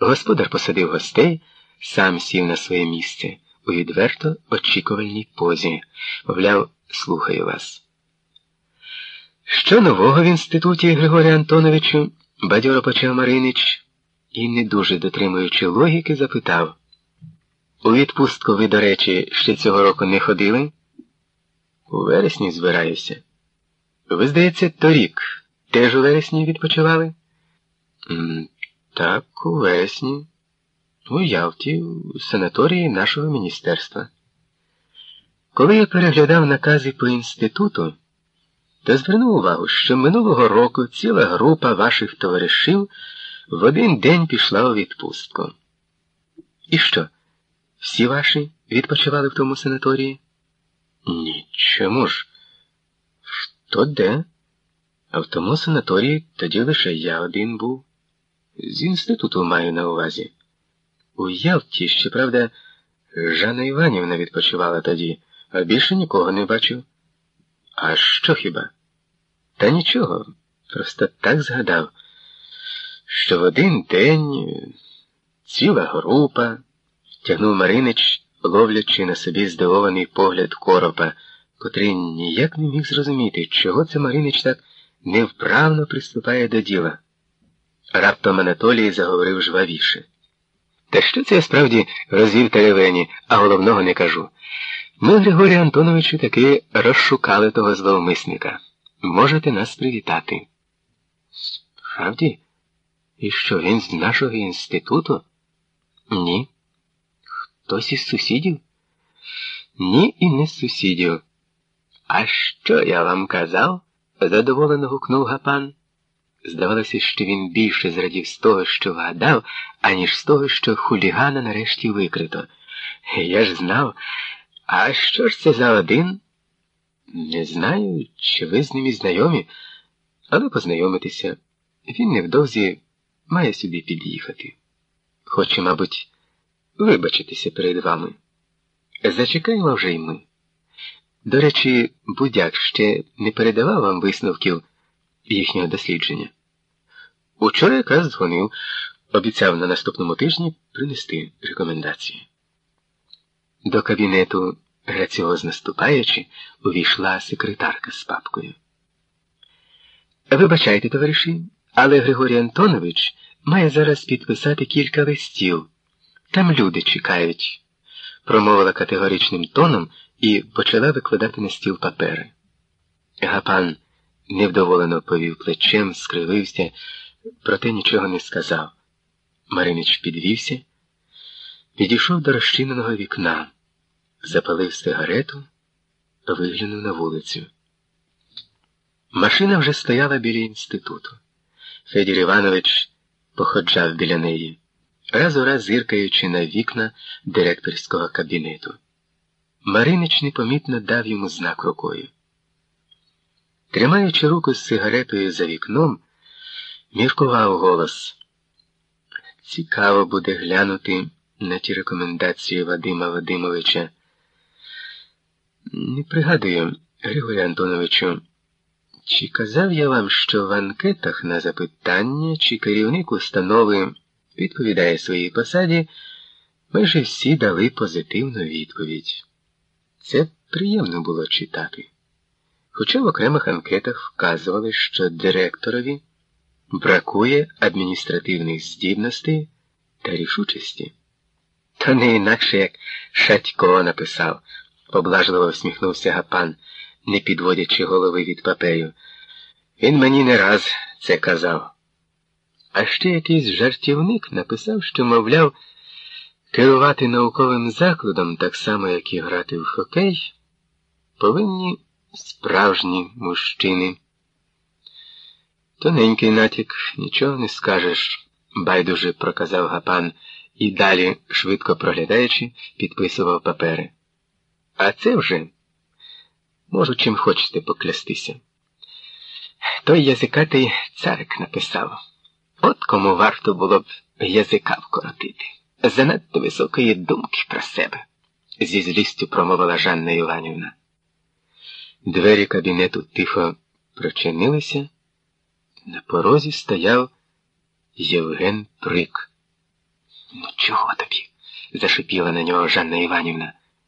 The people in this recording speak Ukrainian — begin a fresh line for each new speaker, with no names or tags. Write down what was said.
Господар посадив гостей, сам сів на своє місце у відверто очікувальній позі, мовляв, слухаю вас. Що нового в інституті, Григорію Антоновичу? бадьоро почав Маринич і, не дуже дотримуючи логіки, запитав. У відпустку ви, до речі, ще цього року не ходили? У вересні збираюся. Ви, здається, торік теж у вересні відпочивали? Так, у вересні. У Ялті, у санаторії нашого міністерства. Коли я переглядав накази по інституту, то звернув увагу, що минулого року ціла група ваших товаришів в один день пішла у відпустку. І що? Всі ваші відпочивали в тому санаторії? Ні, чому ж? Хто де? А в тому санаторії тоді лише я один був. З інституту маю на увазі. У Ялті, щоправда, Жанна Іванівна відпочивала тоді, а більше нікого не бачив. А що хіба? Та нічого, просто так згадав, що в один день ціла група тягнув Маринич, ловлячи на собі здивований погляд коропа, котрий ніяк не міг зрозуміти, чого це Маринич так невправно приступає до діла. Раптом Анатолій заговорив жвавіше. Та що це я справді розвів теревені, а головного не кажу. Ми, Григорію Антоновичу, таки розшукали того зловмисника. Можете нас привітати. Справді? І що він з нашого інституту? Ні. Хтось із сусідів? Ні, і не з сусідів. А що я вам казав? задоволено гукнув гапан. Здавалося, що він більше зрадів з того, що вгадав, аніж з того, що хулігана нарешті викрито. Я ж знав, а що ж це за один? Не знаю, чи ви з ним і знайомі, але познайомитися. Він невдовзі має сюди під'їхати. Хоче, мабуть, вибачитися перед вами. Зачекаємо вже й ми. До речі, будяк ще не передавав вам висновків їхнього дослідження. Учора якраз дзвонив, обіцяв на наступному тижні принести рекомендації. До кабінету, граціозно ступаючи, увійшла секретарка з папкою. Вибачайте, товариші, але Григорій Антонович має зараз підписати кілька листів. Там люди чекають, промовила категоричним тоном і почала викладати на стіл папери. Гапан невдоволено повів плечем, скривився, проте нічого не сказав. Маринич підвівся, підійшов до розчиненого вікна, запалив сигарету, виглянув на вулицю. Машина вже стояла біля інституту. Федір Іванович походжав біля неї, раз у раз зиркаючи на вікна директорського кабінету. Маринич непомітно дав йому знак рукою. Тримаючи руку з сигаретою за вікном, міркував голос. Цікаво буде глянути на ті рекомендації Вадима Вадимовича. Не пригадую, Григорію Антоновичу, чи казав я вам, що в анкетах на запитання, чи керівник установи відповідає своїй посаді, майже всі дали позитивну відповідь. Це приємно було читати. Хоча в окремих анкетах вказували, що директорові бракує адміністративних здібностей та рішучості. То не інакше як Шатько написав, поблажливо всміхнувся Гапан, не підводячи голови від паперів. Він мені не раз це казав. А ще якийсь жартівник написав, що, мовляв, керувати науковим закладом, так само, як і грати в хокей, повинні справжні мужчини. Тоненький натяк, нічого не скажеш, байдуже проказав гапан і далі, швидко проглядаючи, підписував папери. А це вже можу чим хочете поклястися. Той язикатий царик написав. От кому варто було б язика вкоротити. Занадто високої думки про себе, зі злістю промовила Жанна Іванівна. Двері кабінету тихо прочинилися. На порозі стояв Євген Прик. Чого тобі? зашипіла на нього Жанна Іванівна.